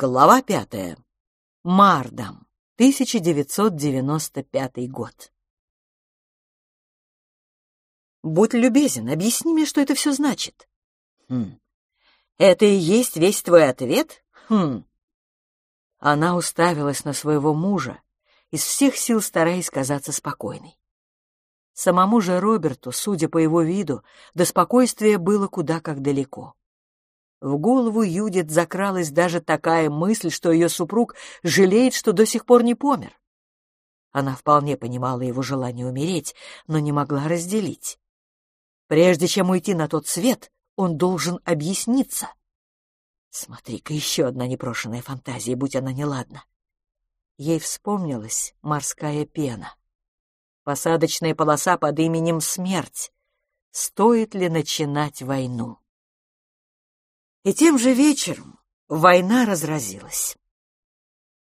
Глава пятая. Мардам. 1995 год. Будь любезен, объясни мне, что это все значит. Хм. Это и есть весь твой ответ? Хм. Она уставилась на своего мужа, из всех сил стараясь казаться спокойной. Самому же Роберту, судя по его виду, до спокойствия было куда как далеко. В голову Юдит закралась даже такая мысль, что ее супруг жалеет, что до сих пор не помер. Она вполне понимала его желание умереть, но не могла разделить. Прежде чем уйти на тот свет, он должен объясниться. Смотри-ка, еще одна непрошенная фантазия, будь она неладна. Ей вспомнилась морская пена. Посадочная полоса под именем Смерть. Стоит ли начинать войну? И тем же вечером война разразилась.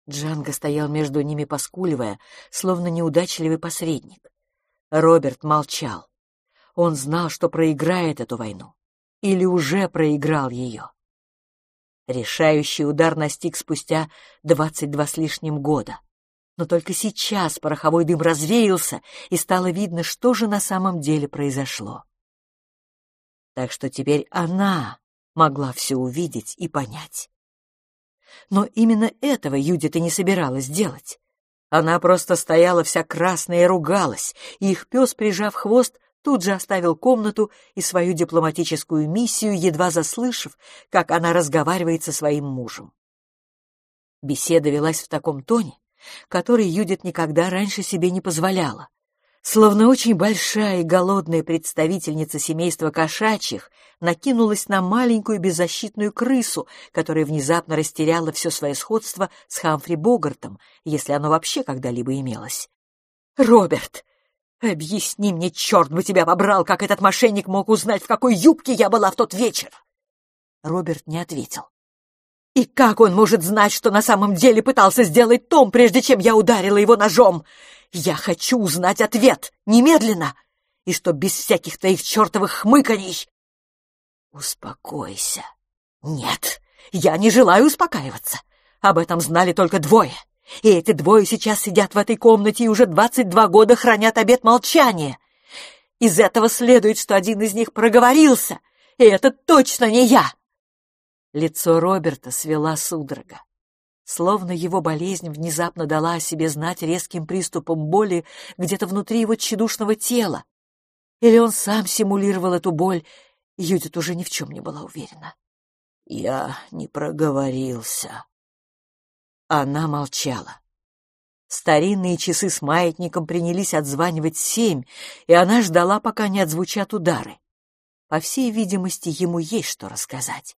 Джанго стоял между ними, поскуливая, словно неудачливый посредник. Роберт молчал. Он знал, что проиграет эту войну. Или уже проиграл ее. Решающий удар настиг спустя двадцать два с лишним года. Но только сейчас пороховой дым развеялся, и стало видно, что же на самом деле произошло. Так что теперь она могла все увидеть и понять. Но именно этого Юдита не собиралась делать. Она просто стояла вся красная и ругалась, и их пес, прижав хвост, тут же оставил комнату и свою дипломатическую миссию, едва заслышав, как она разговаривает со своим мужем. Беседа велась в таком тоне, который Юдит никогда раньше себе не позволяла. Словно очень большая и голодная представительница семейства кошачьих накинулась на маленькую беззащитную крысу, которая внезапно растеряла все свое сходство с Хамфри Богартом, если оно вообще когда-либо имелось. «Роберт, объясни мне, черт бы тебя побрал, как этот мошенник мог узнать, в какой юбке я была в тот вечер!» Роберт не ответил. «И как он может знать, что на самом деле пытался сделать Том, прежде чем я ударила его ножом? Я хочу узнать ответ, немедленно, и что без всяких твоих чертовых хмыканий. Успокойся. Нет, я не желаю успокаиваться. Об этом знали только двое. И эти двое сейчас сидят в этой комнате и уже двадцать два года хранят обет молчания. Из этого следует, что один из них проговорился, и это точно не я. Лицо Роберта свела судорога. Словно его болезнь внезапно дала о себе знать резким приступом боли где-то внутри его тщедушного тела. Или он сам симулировал эту боль, Юдит уже ни в чем не была уверена. «Я не проговорился». Она молчала. Старинные часы с маятником принялись отзванивать семь, и она ждала, пока не отзвучат удары. По всей видимости, ему есть что рассказать.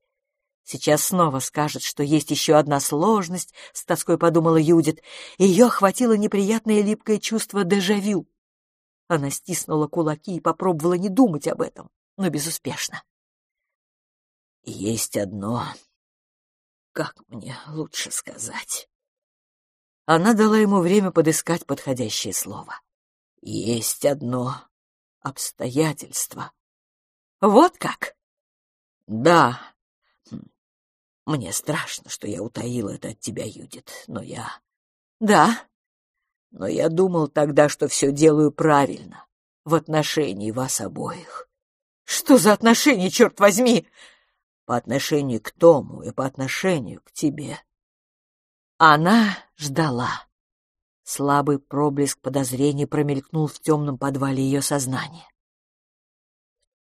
Сейчас снова скажет, что есть еще одна сложность, — с тоской подумала Юдит. Ее охватило неприятное липкое чувство дежавю. Она стиснула кулаки и попробовала не думать об этом, но безуспешно. «Есть одно... Как мне лучше сказать?» Она дала ему время подыскать подходящее слово. «Есть одно обстоятельство». «Вот как?» «Да, мне страшно, что я утаил это от тебя, Юдит, но я... Да, но я думал тогда, что все делаю правильно в отношении вас обоих. Что за отношения, черт возьми? По отношению к Тому и по отношению к тебе. Она ждала. Слабый проблеск подозрений промелькнул в темном подвале ее сознания.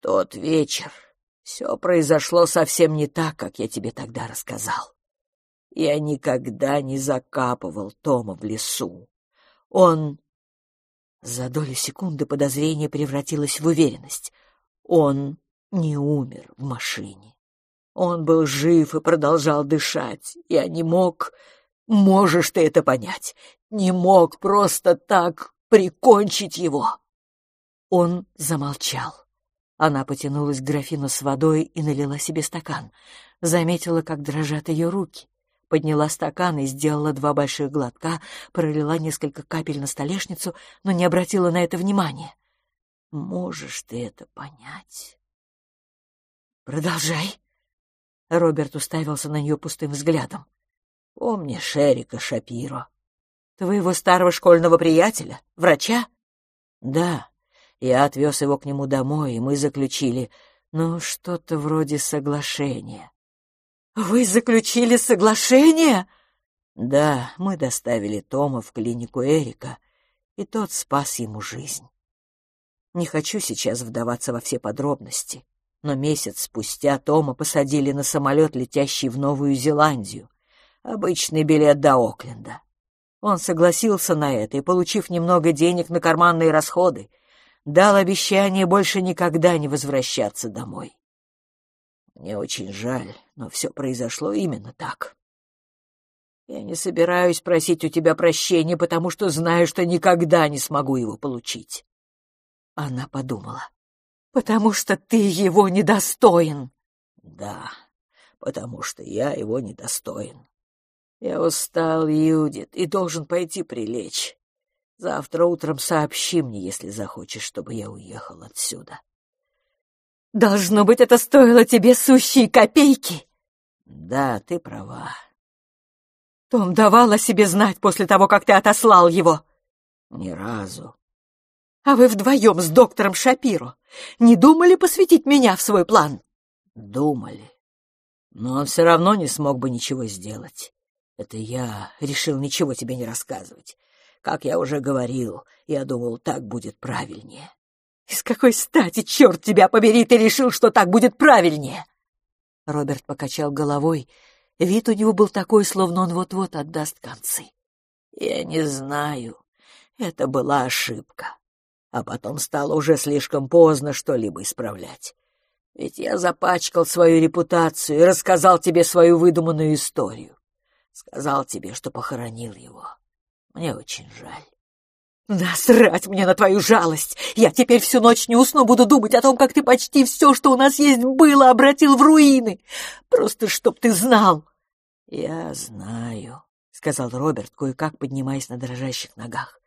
тот вечер все произошло совсем не так, как я тебе тогда рассказал. Я никогда не закапывал Тома в лесу. Он... За долю секунды подозрение превратилось в уверенность. Он не умер в машине. Он был жив и продолжал дышать. Я не мог... Можешь ты это понять? Не мог просто так прикончить его. Он замолчал. Она потянулась к графину с водой и налила себе стакан. Заметила, как дрожат ее руки. Подняла стакан и сделала два больших глотка, пролила несколько капель на столешницу, но не обратила на это внимания. «Можешь ты это понять?» «Продолжай!» Роберт уставился на нее пустым взглядом. Помнишь Эрика Шапиро? Твоего старого школьного приятеля? Врача? Да. Я отвез его к нему домой, и мы заключили, ну, что-то вроде соглашения. Вы заключили соглашение? Да, мы доставили Тома в клинику Эрика, и тот спас ему жизнь. Не хочу сейчас вдаваться во все подробности, но месяц спустя Тома посадили на самолет, летящий в Новую Зеландию. Обычный билет до Окленда. Он согласился на это и, получив немного денег на карманные расходы, дал обещание больше никогда не возвращаться домой. Мне очень жаль, но все произошло именно так. Я не собираюсь просить у тебя прощения, потому что знаю, что никогда не смогу его получить. Она подумала. «Потому что ты его недостоин!» «Да, потому что я его недостоин. Я устал, Юдит, и должен пойти прилечь. Завтра утром сообщи мне, если захочешь, чтобы я уехал отсюда». «Должно быть, это стоило тебе сущие копейки!» «Да, ты права». «Том давал о себе знать после того, как ты отослал его?» «Ни разу. А вы вдвоем с доктором Шапиро не думали посвятить меня в свой план? Думали. Но он все равно не смог бы ничего сделать. Это я решил ничего тебе не рассказывать. Как я уже говорил, я думал, так будет правильнее. Из какой стати, черт тебя побери, ты решил, что так будет правильнее? Роберт покачал головой. Вид у него был такой, словно он вот-вот отдаст концы. Я не знаю. Это была ошибка а потом стало уже слишком поздно что-либо исправлять. Ведь я запачкал свою репутацию и рассказал тебе свою выдуманную историю. Сказал тебе, что похоронил его. Мне очень жаль. Насрать мне на твою жалость! Я теперь всю ночь не усну, буду думать о том, как ты почти все, что у нас есть было, обратил в руины. Просто чтоб ты знал. Я знаю, — сказал Роберт, кое-как поднимаясь на дрожащих ногах.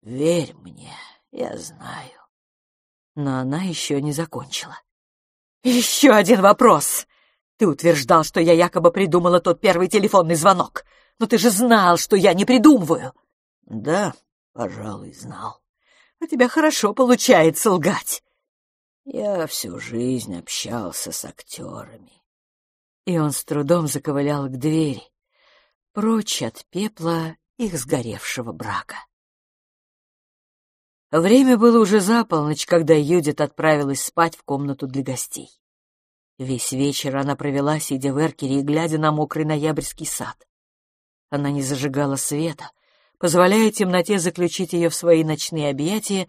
Верь мне. Я знаю. Но она еще не закончила. Еще один вопрос. Ты утверждал, что я якобы придумала тот первый телефонный звонок. Но ты же знал, что я не придумываю. Да, пожалуй, знал. У тебя хорошо получается лгать. Я всю жизнь общался с актерами. И он с трудом заковылял к двери, прочь от пепла их сгоревшего брака. Время было уже за полночь, когда Юдит отправилась спать в комнату для гостей. Весь вечер она провела, сидя в эркере и глядя на мокрый ноябрьский сад. Она не зажигала света, позволяя темноте заключить ее в свои ночные объятия,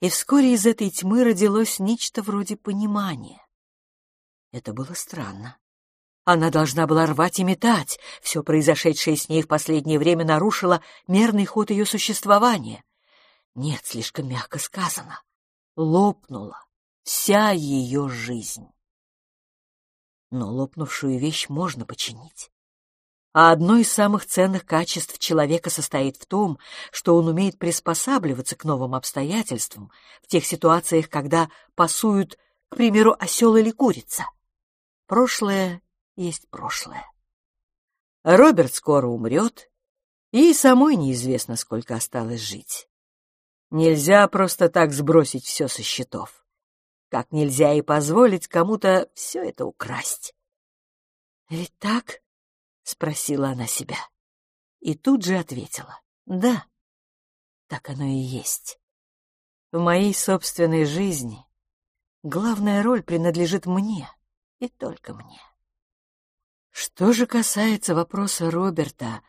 и вскоре из этой тьмы родилось нечто вроде понимания. Это было странно. Она должна была рвать и метать. Все произошедшее с ней в последнее время нарушило мерный ход ее существования. Нет, слишком мягко сказано. Лопнула вся ее жизнь. Но лопнувшую вещь можно починить. А одно из самых ценных качеств человека состоит в том, что он умеет приспосабливаться к новым обстоятельствам в тех ситуациях, когда пасуют, к примеру, осел или курица. Прошлое есть прошлое. Роберт скоро умрет, и самой неизвестно, сколько осталось жить. Нельзя просто так сбросить все со счетов. Как нельзя и позволить кому-то все это украсть. «Ведь так?» — спросила она себя. И тут же ответила. «Да, так оно и есть. В моей собственной жизни главная роль принадлежит мне и только мне. Что же касается вопроса Роберта,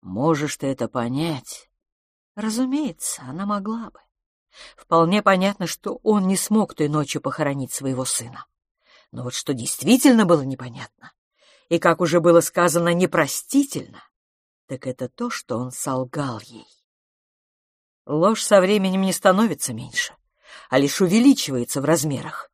можешь ты это понять, Разумеется, она могла бы. Вполне понятно, что он не смог той ночью похоронить своего сына. Но вот что действительно было непонятно, и, как уже было сказано, непростительно, так это то, что он солгал ей. Ложь со временем не становится меньше, а лишь увеличивается в размерах.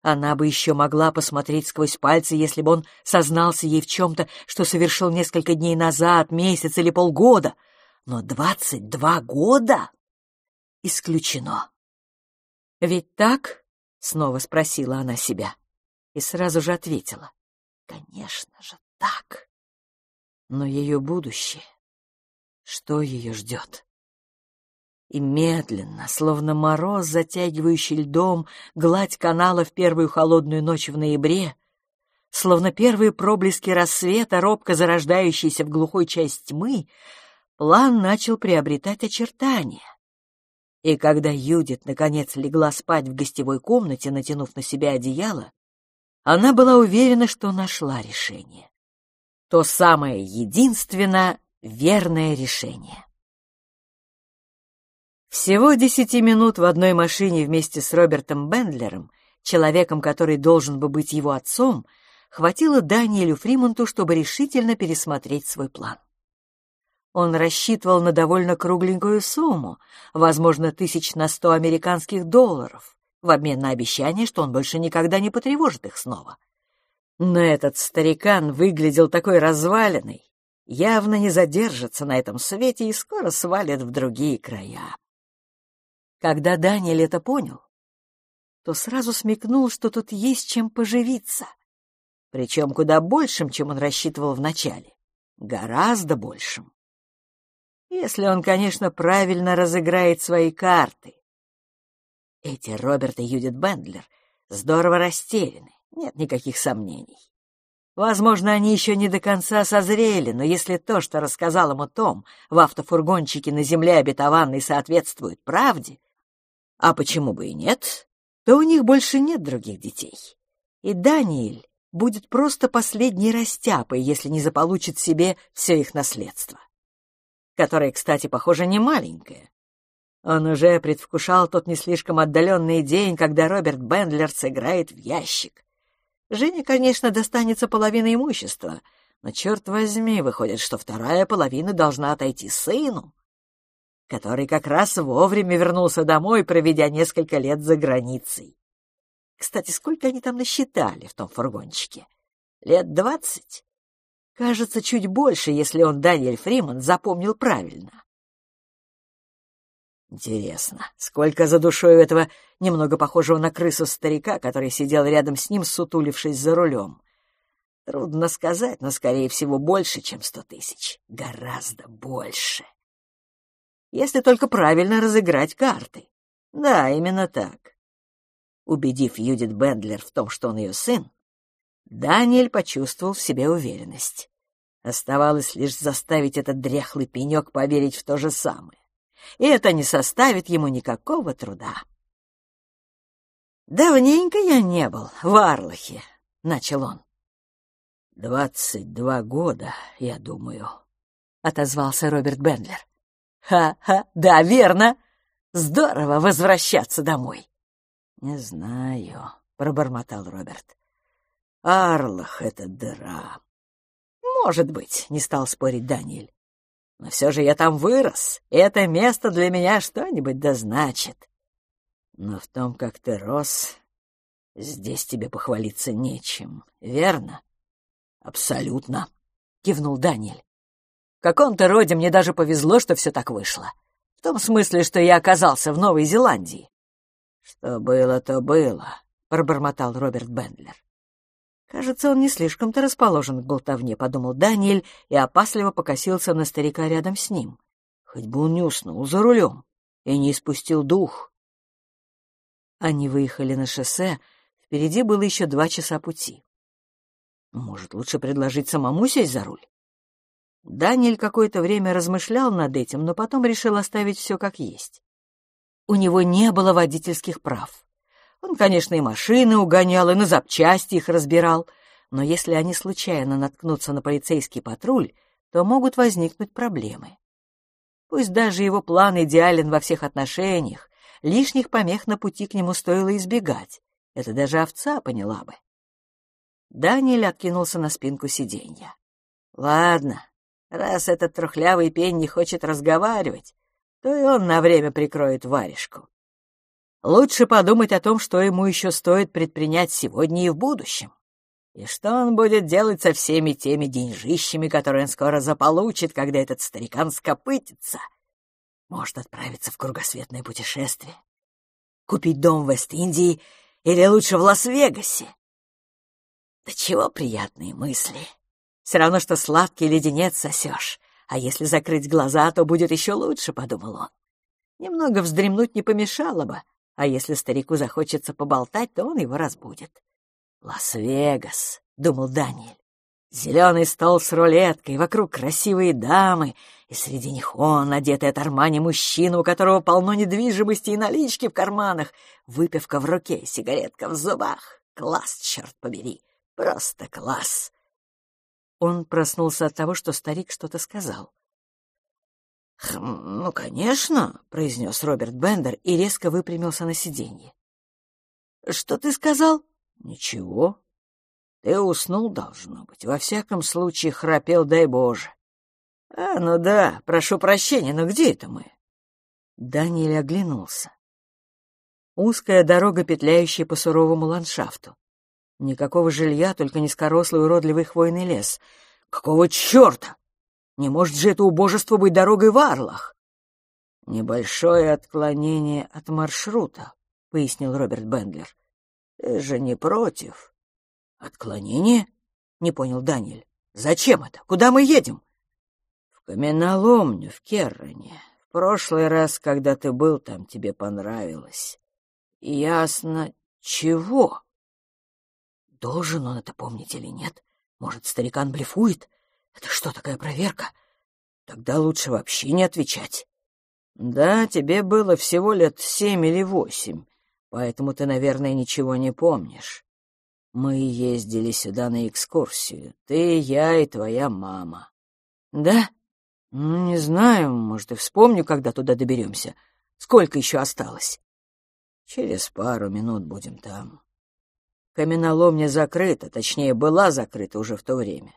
Она бы еще могла посмотреть сквозь пальцы, если бы он сознался ей в чем-то, что совершил несколько дней назад, месяц или полгода — но двадцать два года? Исключено. «Ведь так?» — снова спросила она себя. И сразу же ответила. «Конечно же, так». Но ее будущее, что ее ждет? И медленно, словно мороз, затягивающий льдом, гладь канала в первую холодную ночь в ноябре, словно первые проблески рассвета, робко зарождающиеся в глухой часть тьмы, план начал приобретать очертания. И когда Юдит наконец легла спать в гостевой комнате, натянув на себя одеяло, она была уверена, что нашла решение. То самое единственно верное решение. Всего десяти минут в одной машине вместе с Робертом Бендлером, человеком, который должен бы быть его отцом, хватило Даниэлю Фримонту, чтобы решительно пересмотреть свой план. Он рассчитывал на довольно кругленькую сумму, возможно, тысяч на сто американских долларов, в обмен на обещание, что он больше никогда не потревожит их снова. Но этот старикан выглядел такой разваленный, явно не задержится на этом свете и скоро свалит в другие края. Когда Даниэль это понял, то сразу смекнул, что тут есть чем поживиться. Причем куда большим, чем он рассчитывал вначале. Гораздо большим. Если он, конечно, правильно разыграет свои карты. Эти Роберт и Юдит Бендлер здорово растеряны, нет никаких сомнений. Возможно, они еще не до конца созрели, но если то, что рассказал ему Том в автофургончике на земле обетованной, соответствует правде, а почему бы и нет? То у них больше нет других детей. И Даниэль будет просто последней растяпой, если не заполучит себе все их наследство. Которое, кстати, похоже, не маленькое. Он уже предвкушал тот не слишком отдаленный день, когда Роберт Бендлер сыграет в ящик. Жене, конечно, достанется половина имущества, но, черт возьми, выходит, что вторая половина должна отойти сыну который как раз вовремя вернулся домой, проведя несколько лет за границей. Кстати, сколько они там насчитали в том фургончике? Лет двадцать? Кажется, чуть больше, если он, Даниэль Фриман, запомнил правильно. Интересно, сколько за душой у этого немного похожего на крысу старика, который сидел рядом с ним, сутулившись за рулем? Трудно сказать, но, скорее всего, больше, чем сто тысяч. Гораздо больше если только правильно разыграть карты. Да, именно так. Убедив Юдит Бендлер в том, что он ее сын, Даниэль почувствовал в себе уверенность. Оставалось лишь заставить этот дряхлый пенек поверить в то же самое. И это не составит ему никакого труда. «Давненько я не был в Арлахе», — начал он. «Двадцать два года, я думаю», — отозвался Роберт Бендлер. Ха-ха, да, верно. Здорово возвращаться домой. Не знаю, пробормотал Роберт. Арлах — это дыра. Может быть, не стал спорить Даниэль. Но все же я там вырос, и это место для меня что-нибудь дозначит. Но в том, как ты рос, здесь тебе похвалиться нечем, верно? Абсолютно, кивнул Даниэль. В каком-то роде мне даже повезло, что все так вышло. В том смысле, что я оказался в Новой Зеландии. — Что было, то было, — пробормотал Роберт Бендлер. Кажется, он не слишком-то расположен к болтовне, — подумал Даниэль и опасливо покосился на старика рядом с ним. Хоть бы он не уснул за рулем и не испустил дух. Они выехали на шоссе, впереди было еще два часа пути. Может, лучше предложить самому сесть за руль? Даниэль какое-то время размышлял над этим, но потом решил оставить все как есть. У него не было водительских прав. Он, конечно, и машины угонял, и на запчасти их разбирал, но если они случайно наткнутся на полицейский патруль, то могут возникнуть проблемы. Пусть даже его план идеален во всех отношениях, лишних помех на пути к нему стоило избегать. Это даже овца поняла бы. Даниэль откинулся на спинку сиденья. «Ладно, Раз этот трухлявый пень не хочет разговаривать, то и он на время прикроет варежку. Лучше подумать о том, что ему еще стоит предпринять сегодня и в будущем. И что он будет делать со всеми теми деньжищами, которые он скоро заполучит, когда этот старикан скопытится? Может отправиться в кругосветное путешествие? Купить дом в Вест-Индии или лучше в Лас-Вегасе? Да чего приятные мысли! Все равно, что сладкий леденец сосешь. А если закрыть глаза, то будет еще лучше, — подумал он. Немного вздремнуть не помешало бы, а если старику захочется поболтать, то он его разбудит. «Лас-Вегас», — думал Даниэль. Зеленый стол с рулеткой, вокруг красивые дамы, и среди них он, одетый от Армани мужчина, у которого полно недвижимости и налички в карманах, выпивка в руке, сигаретка в зубах. Класс, черт побери, просто класс. Он проснулся от того, что старик что-то сказал. «Хм, «Ну, конечно», — произнес Роберт Бендер и резко выпрямился на сиденье. «Что ты сказал?» «Ничего. Ты уснул, должно быть. Во всяком случае, храпел, дай Боже». «А, ну да, прошу прощения, но где это мы?» Даниэль оглянулся. Узкая дорога, петляющая по суровому ландшафту. Никакого жилья, только низкорослый уродливый хвойный лес. Какого черта? Не может же это убожество быть дорогой в Арлах? Небольшое отклонение от маршрута, — пояснил Роберт Бендлер. Ты же не против? Отклонение? — не понял Даниэль. Зачем это? Куда мы едем? В каменоломню в Керроне. В прошлый раз, когда ты был там, тебе понравилось. Ясно, чего? Должен он это помнить или нет? Может, старикан блефует? Это что, такая проверка? Тогда лучше вообще не отвечать. Да, тебе было всего лет семь или восемь, поэтому ты, наверное, ничего не помнишь. Мы ездили сюда на экскурсию. Ты, я и твоя мама. Да? Ну, не знаю, может, и вспомню, когда туда доберемся. Сколько еще осталось? Через пару минут будем там. Каменоломня закрыта, точнее, была закрыта уже в то время.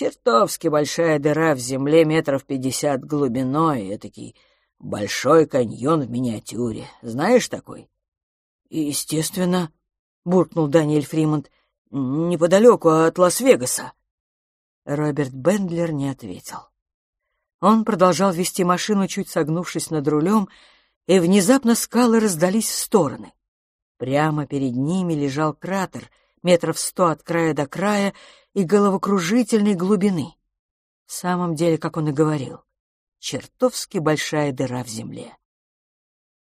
Чертовски большая дыра в земле метров пятьдесят глубиной, этакий большой каньон в миниатюре. Знаешь такой? Естественно, — буркнул Даниэль Фримонт, — неподалеку от Лас-Вегаса. Роберт Бендлер не ответил. Он продолжал вести машину, чуть согнувшись над рулем, и внезапно скалы раздались в стороны. Прямо перед ними лежал кратер, метров сто от края до края и головокружительной глубины. В самом деле, как он и говорил, чертовски большая дыра в земле.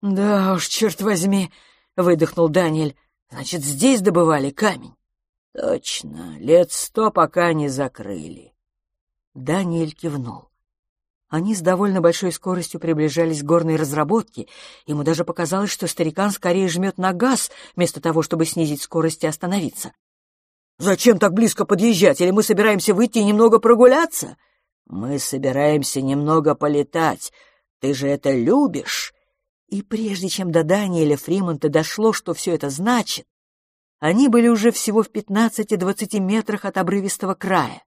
«Да уж, черт возьми!» — выдохнул Даниэль. «Значит, здесь добывали камень?» «Точно, лет сто пока не закрыли». Даниэль кивнул. Они с довольно большой скоростью приближались к горной разработке. Ему даже показалось, что старикан скорее жмет на газ, вместо того, чтобы снизить скорость и остановиться. «Зачем так близко подъезжать? Или мы собираемся выйти и немного прогуляться?» «Мы собираемся немного полетать. Ты же это любишь?» И прежде чем до Даниэля Фримонта дошло, что все это значит, они были уже всего в пятнадцати-двадцати метрах от обрывистого края.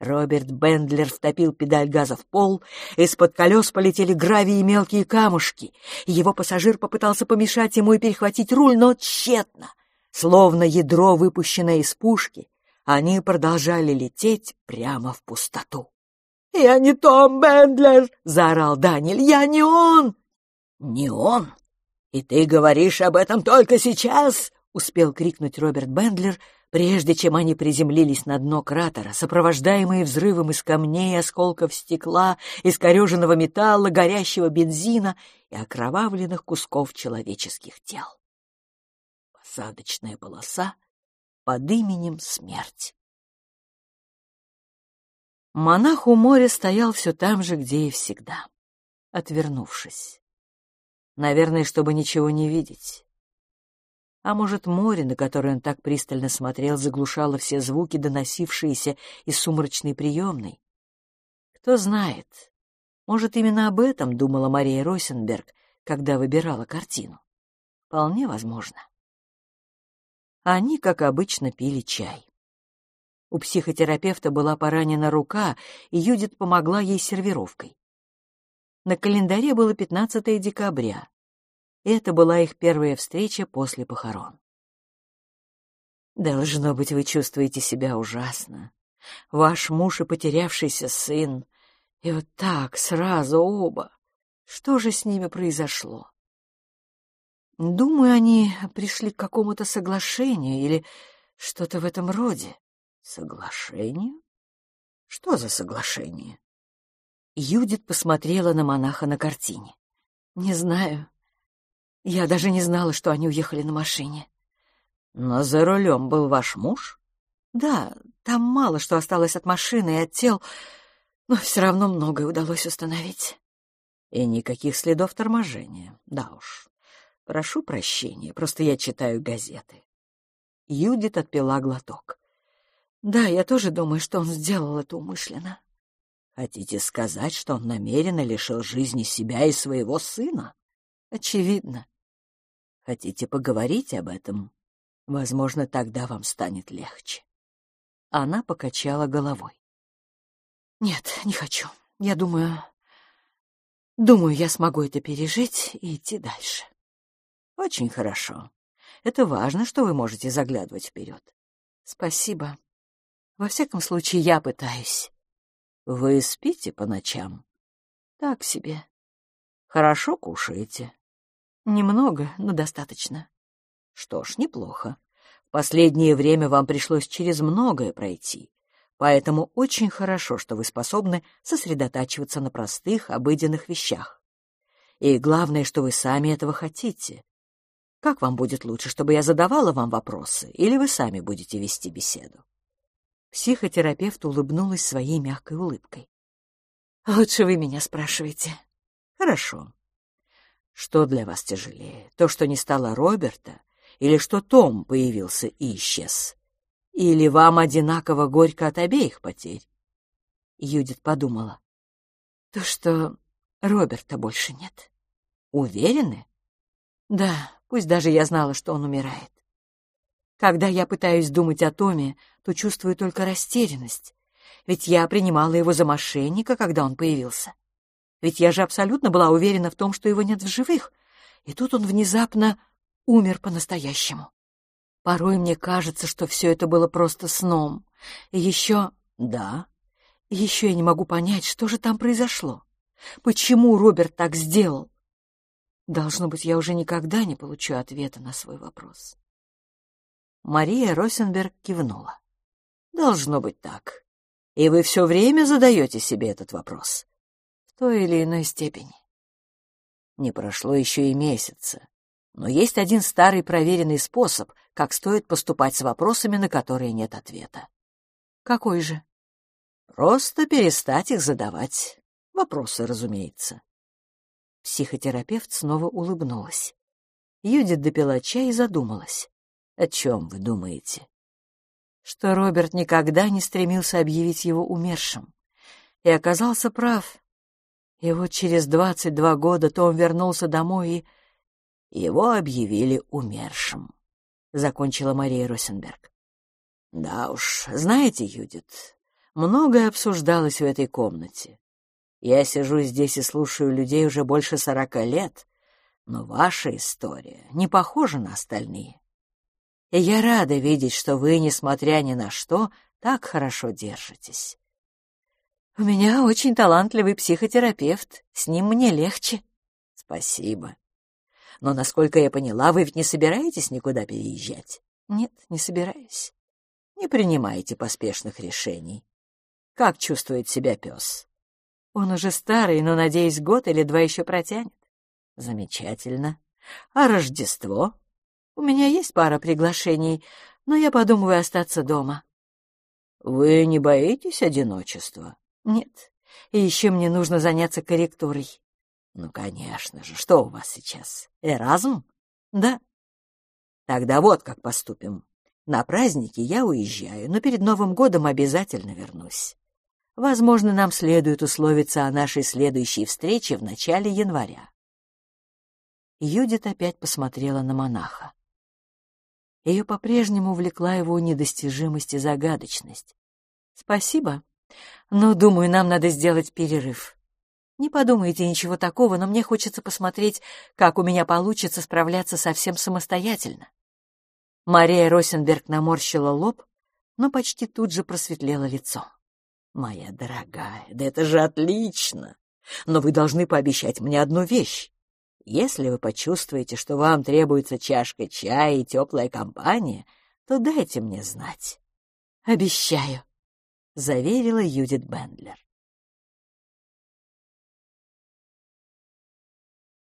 Роберт Бендлер втопил педаль газа в пол, из-под колес полетели гравии и мелкие камушки. Его пассажир попытался помешать ему и перехватить руль, но тщетно. Словно ядро, выпущенное из пушки, они продолжали лететь прямо в пустоту. «Я не Том Бендлер!» — заорал Даниэль. «Я не он!» «Не он? И ты говоришь об этом только сейчас?» — успел крикнуть Роберт Бендлер, прежде чем они приземлились на дно кратера, сопровождаемые взрывом из камней, осколков стекла, искореженного металла, горящего бензина и окровавленных кусков человеческих тел. Посадочная полоса под именем Смерть. Монах у моря стоял все там же, где и всегда, отвернувшись. Наверное, чтобы ничего не видеть. А может, море, на которое он так пристально смотрел, заглушало все звуки, доносившиеся из сумрачной приемной? Кто знает, может, именно об этом думала Мария Росенберг, когда выбирала картину. Вполне возможно. Они, как обычно, пили чай. У психотерапевта была поранена рука, и Юдит помогла ей сервировкой. На календаре было 15 декабря, это была их первая встреча после похорон. «Должно быть, вы чувствуете себя ужасно. Ваш муж и потерявшийся сын. И вот так, сразу оба. Что же с ними произошло?» Думаю, они пришли к какому-то соглашению или что-то в этом роде. Соглашению? Что за соглашение? Юдит посмотрела на монаха на картине. Не знаю. Я даже не знала, что они уехали на машине. Но за рулем был ваш муж? Да, там мало что осталось от машины и от тел, но все равно многое удалось установить. И никаких следов торможения, да уж. Прошу прощения, просто я читаю газеты. Юдит отпила глоток. Да, я тоже думаю, что он сделал это умышленно. Хотите сказать, что он намеренно лишил жизни себя и своего сына? Очевидно. Хотите поговорить об этом? Возможно, тогда вам станет легче. Она покачала головой. Нет, не хочу. Я думаю... Думаю, я смогу это пережить и идти дальше. Очень хорошо. Это важно, что вы можете заглядывать вперед. Спасибо. Во всяком случае, я пытаюсь. Вы спите по ночам? Так себе. Хорошо кушаете? Немного, но достаточно. Что ж, неплохо. В последнее время вам пришлось через многое пройти, поэтому очень хорошо, что вы способны сосредотачиваться на простых, обыденных вещах. И главное, что вы сами этого хотите. Как вам будет лучше, чтобы я задавала вам вопросы, или вы сами будете вести беседу? Психотерапевт улыбнулась своей мягкой улыбкой. «Лучше вы меня спрашиваете». «Хорошо. Что для вас тяжелее, то, что не стало Роберта, или что Том появился и исчез? Или вам одинаково горько от обеих потерь?» Юдит подумала. «То, что Роберта больше нет». «Уверены?» «Да, пусть даже я знала, что он умирает. Когда я пытаюсь думать о Томе, то чувствую только растерянность. Ведь я принимала его за мошенника, когда он появился. Ведь я же абсолютно была уверена в том, что его нет в живых. И тут он внезапно умер по-настоящему. Порой мне кажется, что все это было просто сном. И еще... Да. Еще я не могу понять, что же там произошло. Почему Роберт так сделал? Должно быть, я уже никогда не получу ответа на свой вопрос. Мария Росенберг кивнула. «Должно быть так. И вы все время задаете себе этот вопрос. В той или иной степени. Не прошло еще и месяца. Но есть один старый проверенный способ, как стоит поступать с вопросами, на которые нет ответа. Какой же? Просто перестать их задавать. Вопросы, разумеется. Психотерапевт снова улыбнулась. Юдит допила чай и задумалась. О чем вы думаете? Что Роберт никогда не стремился объявить его умершим. И оказался прав. И вот через двадцать два года Том вернулся домой и... Его объявили умершим, — закончила Мария Росенберг. Да уж, знаете, Юдит, многое обсуждалось в этой комнате. Я сижу здесь и слушаю людей уже больше сорока лет, но ваша история не похожа на остальные и я рада видеть, что вы, несмотря ни на что, так хорошо держитесь. У меня очень талантливый психотерапевт, с ним мне легче. Спасибо. Но, насколько я поняла, вы ведь не собираетесь никуда переезжать? Нет, не собираюсь. Не принимайте поспешных решений. Как чувствует себя пес? Он уже старый, но, надеюсь, год или два еще протянет. Замечательно. А Рождество? У меня есть пара приглашений, но я подумываю остаться дома. Вы не боитесь одиночества? Нет. И еще мне нужно заняться корректурой. Ну, конечно же. Что у вас сейчас? Эразм? Да. Тогда вот как поступим. На праздники я уезжаю, но перед Новым годом обязательно вернусь. Возможно, нам следует условиться о нашей следующей встрече в начале января. Юдит опять посмотрела на монаха. Ее по-прежнему увлекла его недостижимость и загадочность. «Спасибо, но, думаю, нам надо сделать перерыв. Не подумайте ничего такого, но мне хочется посмотреть, как у меня получится справляться совсем самостоятельно». Мария Росенберг наморщила лоб, но почти тут же просветлело лицо. «Моя дорогая, да это же отлично! Но вы должны пообещать мне одну вещь. Если вы почувствуете, что вам требуется чашка чая и теплая компания, то дайте мне знать. Обещаю. заверила Юдит Бендлер.